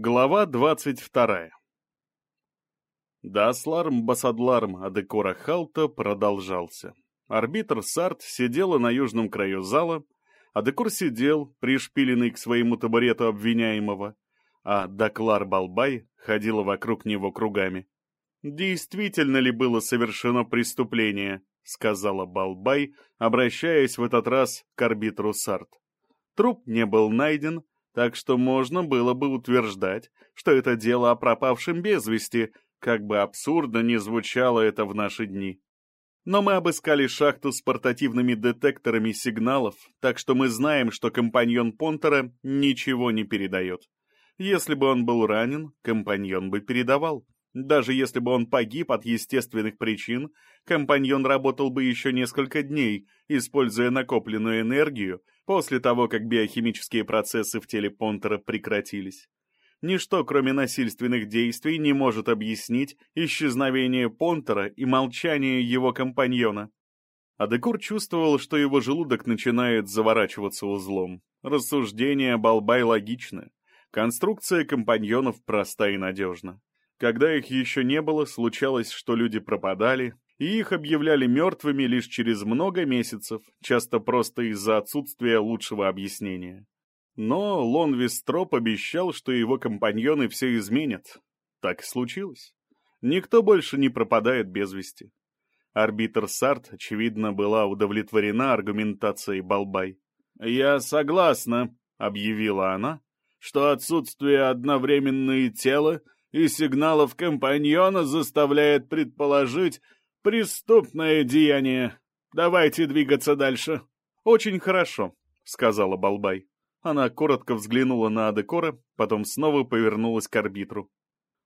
Глава двадцать вторая Дасларм Басадларм Адекора Халта продолжался. Арбитр Сарт сидела на южном краю зала, Адекор сидел, пришпиленный к своему табурету обвиняемого, а Даклар Балбай ходила вокруг него кругами. «Действительно ли было совершено преступление?» — сказала Балбай, обращаясь в этот раз к арбитру Сарт. Труп не был найден, так что можно было бы утверждать, что это дело о пропавшем без вести, как бы абсурдно не звучало это в наши дни. Но мы обыскали шахту с портативными детекторами сигналов, так что мы знаем, что компаньон Понтера ничего не передает. Если бы он был ранен, компаньон бы передавал. Даже если бы он погиб от естественных причин, компаньон работал бы еще несколько дней, используя накопленную энергию, после того, как биохимические процессы в теле Понтера прекратились. Ничто, кроме насильственных действий, не может объяснить исчезновение Понтера и молчание его компаньона. Адекур чувствовал, что его желудок начинает заворачиваться узлом. Рассуждения Балбай логичны. Конструкция компаньонов проста и надежна. Когда их еще не было, случалось, что люди пропадали, и их объявляли мертвыми лишь через много месяцев, часто просто из-за отсутствия лучшего объяснения. Но Лон Вестроп обещал, что его компаньоны все изменят. Так и случилось. Никто больше не пропадает без вести. Арбитр Сарт, очевидно, была удовлетворена аргументацией Балбай. «Я согласна», — объявила она, — «что отсутствие одновременные тела и сигналов компаньона заставляет предположить, Преступное деяние. Давайте двигаться дальше. Очень хорошо, сказала Балбай. Она коротко взглянула на Адекора, потом снова повернулась к арбитру.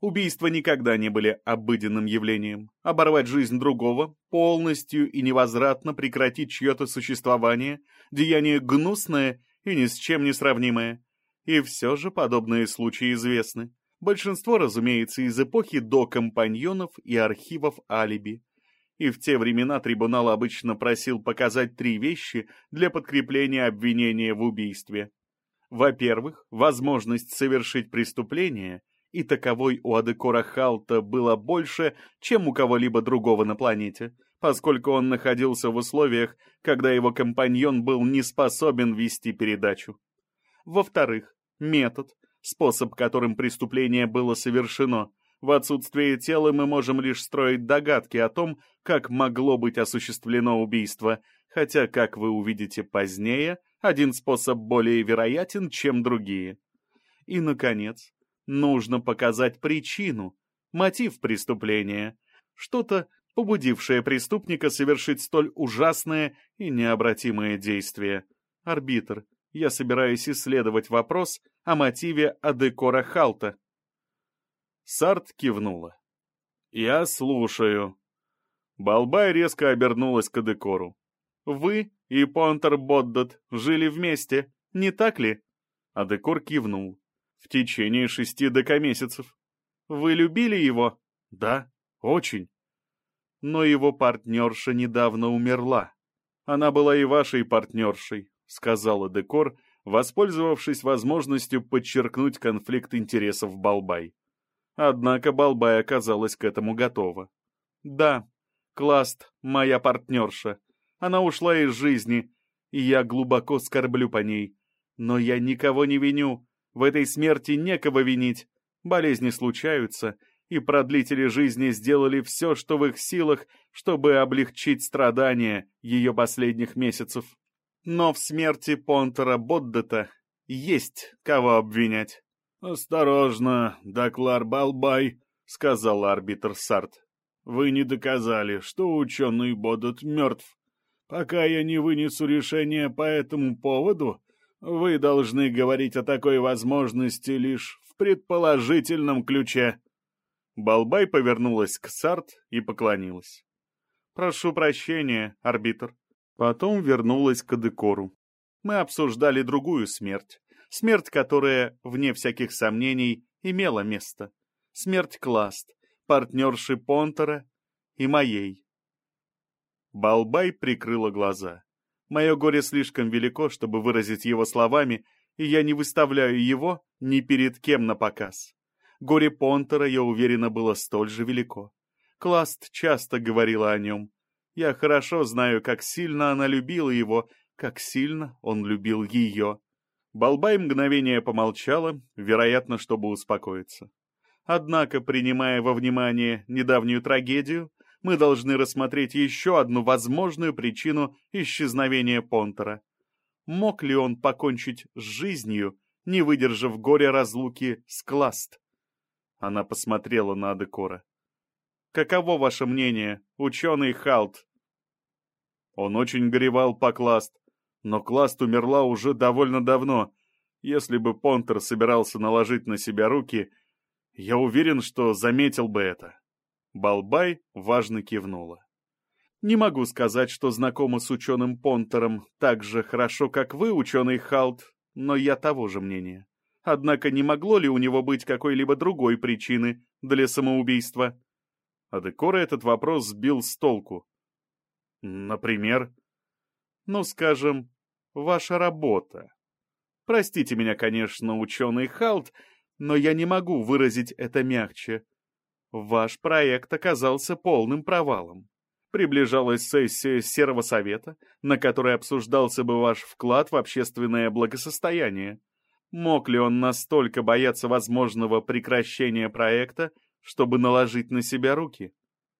Убийства никогда не были обыденным явлением. Оборвать жизнь другого, полностью и невозвратно прекратить чье-то существование, деяние гнусное и ни с чем не сравнимое. И все же подобные случаи известны. Большинство, разумеется, из эпохи до компаньонов и архивов алиби и в те времена трибунал обычно просил показать три вещи для подкрепления обвинения в убийстве. Во-первых, возможность совершить преступление, и таковой у Адекора Халта было больше, чем у кого-либо другого на планете, поскольку он находился в условиях, когда его компаньон был не способен вести передачу. Во-вторых, метод, способ, которым преступление было совершено, в отсутствие тела мы можем лишь строить догадки о том, как могло быть осуществлено убийство, хотя, как вы увидите позднее, один способ более вероятен, чем другие. И, наконец, нужно показать причину, мотив преступления, что-то, побудившее преступника совершить столь ужасное и необратимое действие. Арбитр, я собираюсь исследовать вопрос о мотиве Адекора Халта. Сарт кивнула. «Я слушаю». Балбай резко обернулась к Адекору. «Вы и Понтер Боддот жили вместе, не так ли?» Адекор кивнул. «В течение шести декамесяцев. Вы любили его?» «Да, очень». «Но его партнерша недавно умерла. Она была и вашей партнершей», — сказала Декор, воспользовавшись возможностью подчеркнуть конфликт интересов Балбай. Однако Балбай оказалась к этому готова. «Да, Класт — моя партнерша. Она ушла из жизни, и я глубоко скорблю по ней. Но я никого не виню. В этой смерти некого винить. Болезни случаются, и продлители жизни сделали все, что в их силах, чтобы облегчить страдания ее последних месяцев. Но в смерти Понтера Боддета есть кого обвинять. «Осторожно, Доклар Балбай», — сказал арбитр Сарт. «Вы не доказали, что ученый Бодот мертв. Пока я не вынесу решение по этому поводу, вы должны говорить о такой возможности лишь в предположительном ключе». Балбай повернулась к Сарт и поклонилась. «Прошу прощения, арбитр». Потом вернулась к Адекору. Мы обсуждали другую смерть Смерть, которая, вне всяких сомнений, имела место. Смерть Класт, партнерши Понтера и моей. Балбай прикрыла глаза. Мое горе слишком велико, чтобы выразить его словами, и я не выставляю его ни перед кем на показ. Горе Понтера, я уверена, было столь же велико. Класт часто говорила о нем. Я хорошо знаю, как сильно она любила его, как сильно он любил ее. Балбай мгновение помолчала, вероятно, чтобы успокоиться. Однако, принимая во внимание недавнюю трагедию, мы должны рассмотреть еще одну возможную причину исчезновения Понтера. Мог ли он покончить с жизнью, не выдержав горя разлуки с Класт? Она посмотрела на Адекора. Каково ваше мнение, ученый Халт? Он очень горевал по Класт, но Класт умерла уже довольно давно. Если бы Понтер собирался наложить на себя руки, я уверен, что заметил бы это. Балбай важно кивнула. Не могу сказать, что знакома с ученым Понтером так же хорошо, как вы, ученый Халт, но я того же мнения. Однако не могло ли у него быть какой-либо другой причины для самоубийства? А Декора этот вопрос сбил с толку. Например? Ну, скажем, ваша работа. Простите меня, конечно, ученый Халт, но я не могу выразить это мягче. Ваш проект оказался полным провалом. Приближалась сессия Серого Совета, на которой обсуждался бы ваш вклад в общественное благосостояние. Мог ли он настолько бояться возможного прекращения проекта, чтобы наложить на себя руки?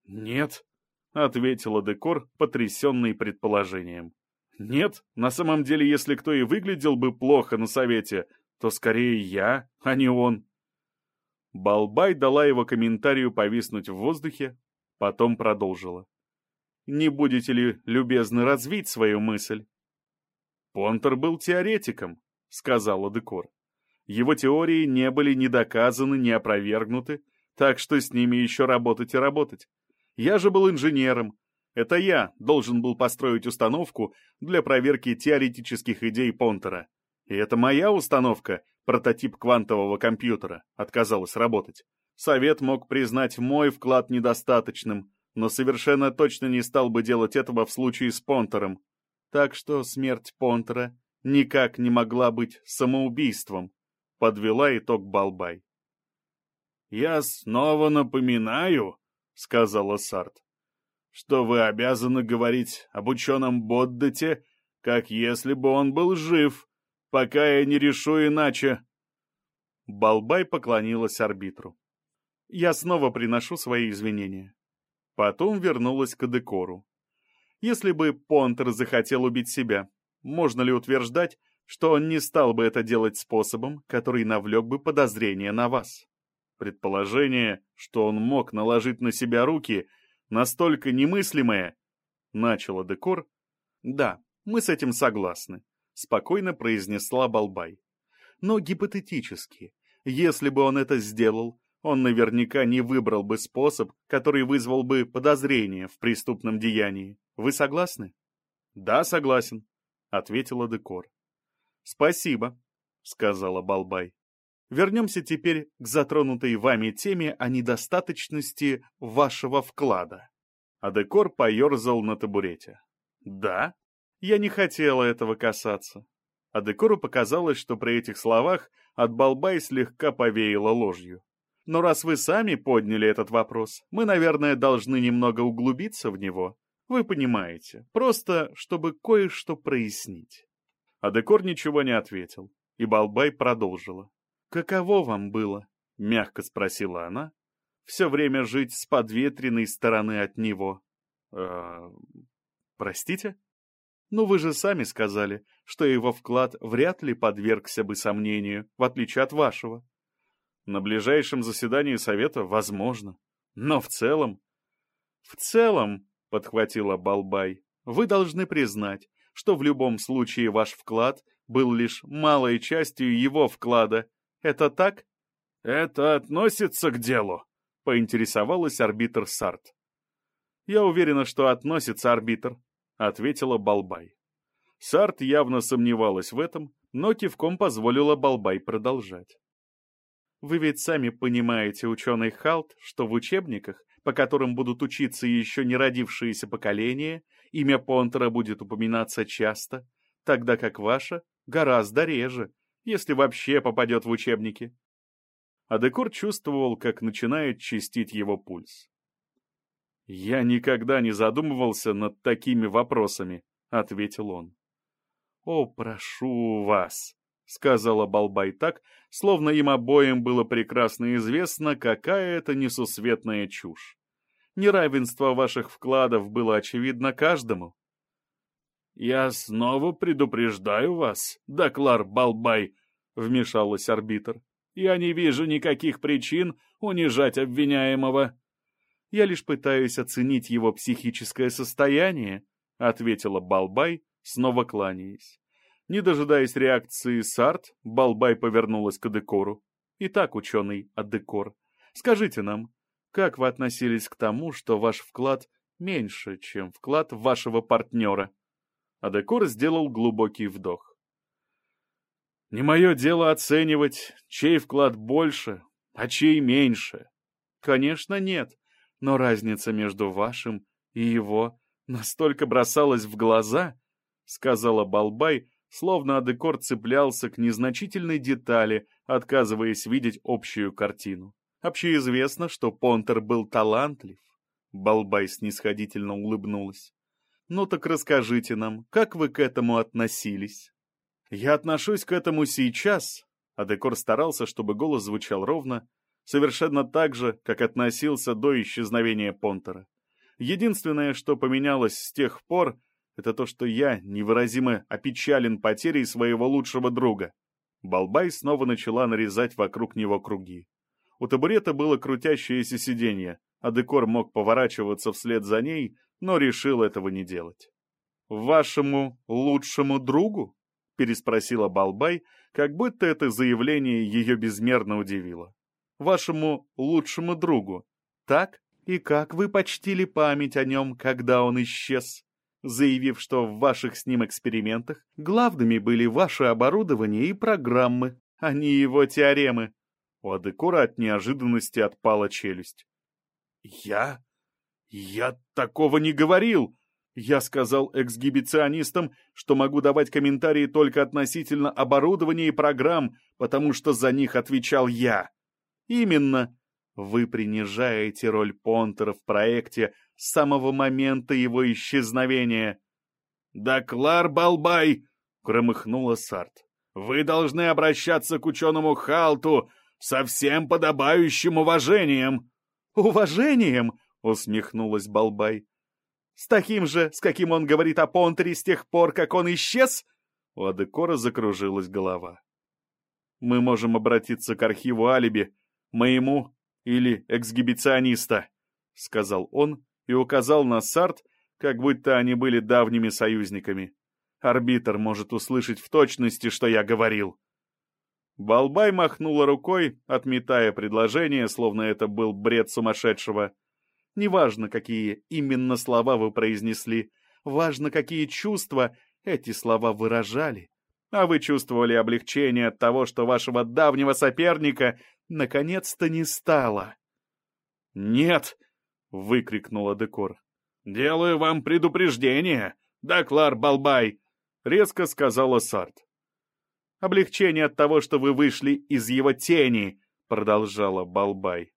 «Нет», — ответила Декор, потрясенный предположением. «Нет, на самом деле, если кто и выглядел бы плохо на совете, то скорее я, а не он». Балбай дала его комментарию повиснуть в воздухе, потом продолжила. «Не будете ли любезны развить свою мысль?» Понтер был теоретиком, — сказала Декор. Его теории не были ни доказаны, ни опровергнуты, так что с ними еще работать и работать. Я же был инженером. Это я должен был построить установку для проверки теоретических идей Понтера. И это моя установка, прототип квантового компьютера, отказалась работать. Совет мог признать мой вклад недостаточным, но совершенно точно не стал бы делать этого в случае с Понтером. Так что смерть Понтера никак не могла быть самоубийством, подвела итог Балбай. «Я снова напоминаю», — сказала Сарт, «что вы обязаны говорить об ученом Боддете, как если бы он был жив, пока я не решу иначе». Балбай поклонилась арбитру. «Я снова приношу свои извинения». Потом вернулась к декору. Если бы Понтер захотел убить себя, можно ли утверждать, что он не стал бы это делать способом, который навлек бы подозрение на вас? Предположение, что он мог наложить на себя руки, настолько немыслимое, начало Декор. Да, мы с этим согласны, спокойно произнесла Балбай. Но гипотетически, если бы он это сделал, он наверняка не выбрал бы способ, который вызвал бы подозрение в преступном деянии. Вы согласны? Да, согласен, — ответила Декор. «Спасибо», — сказала Балбай. «Вернемся теперь к затронутой вами теме о недостаточности вашего вклада». А Декор поерзал на табурете. «Да? Я не хотела этого касаться». А Декору показалось, что при этих словах от Балбай слегка повеяло ложью. «Но раз вы сами подняли этот вопрос, мы, наверное, должны немного углубиться в него. Вы понимаете, просто чтобы кое-что прояснить. А Декор ничего не ответил, и Балбай продолжила. «Каково вам было?» — мягко спросила она. «Все время жить с подветренной стороны от него». «Э, простите?» «Ну, вы же сами сказали, что его вклад вряд ли подвергся бы сомнению, в отличие от вашего». «На ближайшем заседании совета возможно. Но в целом...» «В целом, — подхватила Балбай, — «вы должны признать, что в любом случае ваш вклад был лишь малой частью его вклада. Это так?» «Это относится к делу», — поинтересовалась арбитр Сарт. «Я уверена, что относится арбитр», — ответила Балбай. Сарт явно сомневалась в этом, но кивком позволила Балбай продолжать. «Вы ведь сами понимаете, ученый Халт, что в учебниках по которым будут учиться еще не родившиеся поколения, имя Понтера будет упоминаться часто, тогда как ваше гораздо реже, если вообще попадет в учебники. Адекор чувствовал, как начинает чистить его пульс. «Я никогда не задумывался над такими вопросами», — ответил он. «О, прошу вас», — сказала Балбай так, словно им обоим было прекрасно известно, какая это несусветная чушь. Неравенство ваших вкладов было очевидно каждому. «Я снова предупреждаю вас, Доклар Балбай», — вмешалась арбитр. «Я не вижу никаких причин унижать обвиняемого». «Я лишь пытаюсь оценить его психическое состояние», — ответила Балбай, снова кланяясь. Не дожидаясь реакции Сарт, Балбай повернулась к Адекору. «Итак, ученый Адекор, скажите нам, как вы относились к тому, что ваш вклад меньше, чем вклад вашего партнера?» Адекор сделал глубокий вдох. «Не мое дело оценивать, чей вклад больше, а чей меньше. Конечно, нет, но разница между вашим и его настолько бросалась в глаза, — сказала Балбай, словно Адекор цеплялся к незначительной детали, отказываясь видеть общую картину. Общеизвестно, что Понтер был талантлив. Балбай снисходительно улыбнулась. «Ну так расскажите нам, как вы к этому относились?» «Я отношусь к этому сейчас», — Адекор старался, чтобы голос звучал ровно, совершенно так же, как относился до исчезновения Понтера. Единственное, что поменялось с тех пор, это то, что я невыразимо опечален потерей своего лучшего друга. Балбай снова начала нарезать вокруг него круги. У табурета было крутящееся сиденье, а декор мог поворачиваться вслед за ней, но решил этого не делать. «Вашему лучшему другу?» — переспросила Балбай, как будто это заявление ее безмерно удивило. «Вашему лучшему другу. Так? И как вы почтили память о нем, когда он исчез?» заявив, что в ваших с ним экспериментах главными были ваше оборудование и программы, а не его теоремы. У Адекора от неожиданности отпала челюсть. «Я? Я такого не говорил!» Я сказал эксгибиционистам, что могу давать комментарии только относительно оборудования и программ, потому что за них отвечал я. Именно. Вы принижаете роль Понтера в проекте с самого момента его исчезновения. «Доклар Балбай!» — громыхнула Сарт. «Вы должны обращаться к ученому Халту со всем подобающим уважением!» «Уважением?» — усмехнулась Балбай. С таким же, с каким он говорит о Понтере с тех пор, как он исчез?» У Адекора закружилась голова. «Мы можем обратиться к архиву алиби, моему или эксгибициониста», — сказал он и указал на Сарт, как будто они были давними союзниками. Арбитр может услышать в точности, что я говорил. Балбай махнула рукой, отметая предложение, словно это был бред сумасшедшего. Неважно, какие именно слова вы произнесли, важно, какие чувства эти слова выражали. А вы чувствовали облегчение от того, что вашего давнего соперника наконец-то не стало. «Нет!» — выкрикнула Декор. «Делаю вам предупреждение, Доклар Балбай!» — резко сказала Сарт. «Облегчение от того, что вы вышли из его тени!» — продолжала Балбай.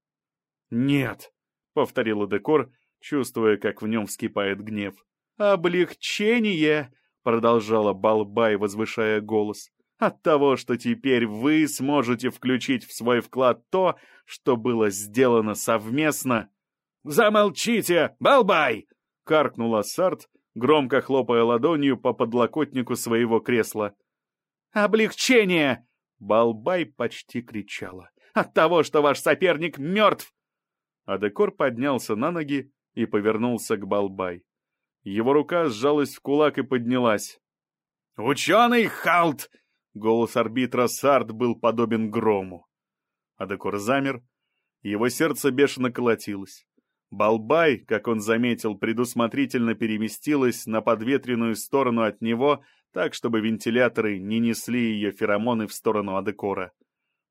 «Нет!» — повторила Декор, чувствуя, как в нем вскипает гнев. «Облегчение!» — продолжала Балбай, возвышая голос. «От того, что теперь вы сможете включить в свой вклад то, что было сделано совместно». «Замолчите, Балбай!» — каркнула Сарт, громко хлопая ладонью по подлокотнику своего кресла. «Облегчение!» — Балбай почти кричала. «От того, что ваш соперник мертв!» Адекор поднялся на ноги и повернулся к Балбай. Его рука сжалась в кулак и поднялась. «Ученый Халт!» Голос арбитра Сарт был подобен грому. Адекор замер, его сердце бешено колотилось. Балбай, как он заметил, предусмотрительно переместилась на подветренную сторону от него, так, чтобы вентиляторы не несли ее феромоны в сторону Адекора.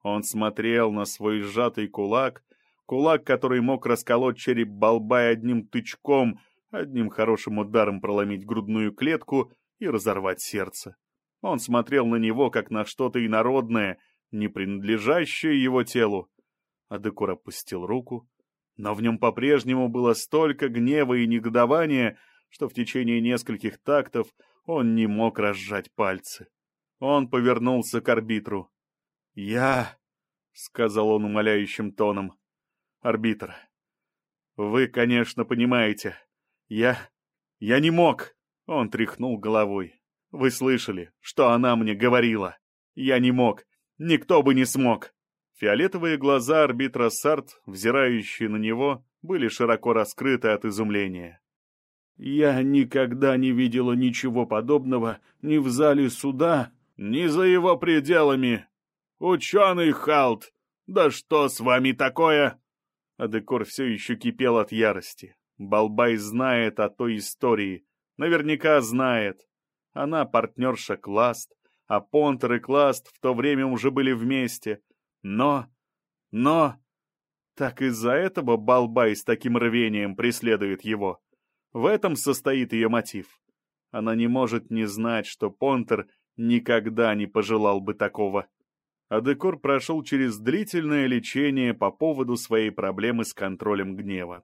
Он смотрел на свой сжатый кулак, Кулак, который мог расколоть череп Балбай одним тычком, одним хорошим ударом проломить грудную клетку и разорвать сердце. Он смотрел на него, как на что-то инородное, не принадлежащее его телу. Адекур опустил руку, но в нем по-прежнему было столько гнева и негодования, что в течение нескольких тактов он не мог разжать пальцы. Он повернулся к арбитру. «Я...» — сказал он умоляющим тоном. «Арбитр, вы, конечно, понимаете. Я... я не мог!» Он тряхнул головой. «Вы слышали, что она мне говорила? Я не мог. Никто бы не смог!» Фиолетовые глаза арбитра Сарт, взирающие на него, были широко раскрыты от изумления. «Я никогда не видела ничего подобного ни в зале суда, ни за его пределами. Ученый Халт, да что с вами такое?» Адекор все еще кипел от ярости. Балбай знает о той истории. Наверняка знает. Она партнерша Класт, а Понтер и Класт в то время уже были вместе. Но... но... Так из-за этого Балбай с таким рвением преследует его. В этом состоит ее мотив. Она не может не знать, что Понтер никогда не пожелал бы такого. Адекор прошел через длительное лечение по поводу своей проблемы с контролем гнева.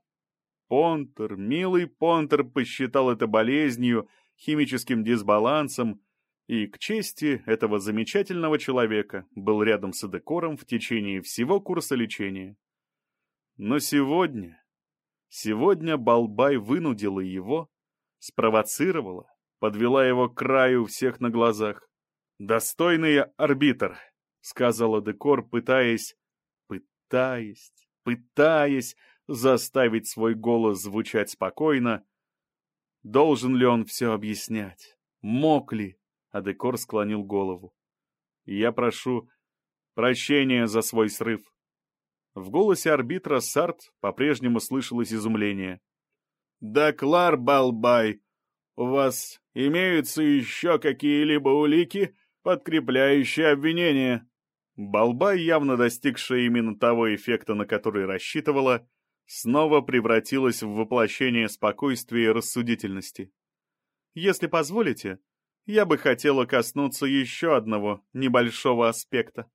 Понтер, милый Понтер посчитал это болезнью, химическим дисбалансом, и, к чести этого замечательного человека, был рядом с Адекором в течение всего курса лечения. Но сегодня, сегодня Балбай вынудила его, спровоцировала, подвела его к краю всех на глазах. «Достойный арбитр», — сказала Декор, пытаясь, пытаясь, пытаясь заставить свой голос звучать спокойно. Должен ли он все объяснять? Мог ли? А Декор склонил голову. Я прошу прощения за свой срыв. В голосе арбитра Сарт по-прежнему слышалось изумление. «Да, Клар Балбай, у вас имеются еще какие-либо улики, подкрепляющие обвинение?» Балбай, явно достигшая именно того эффекта, на который рассчитывала, снова превратилась в воплощение спокойствия и рассудительности. «Если позволите, я бы хотела коснуться еще одного небольшого аспекта».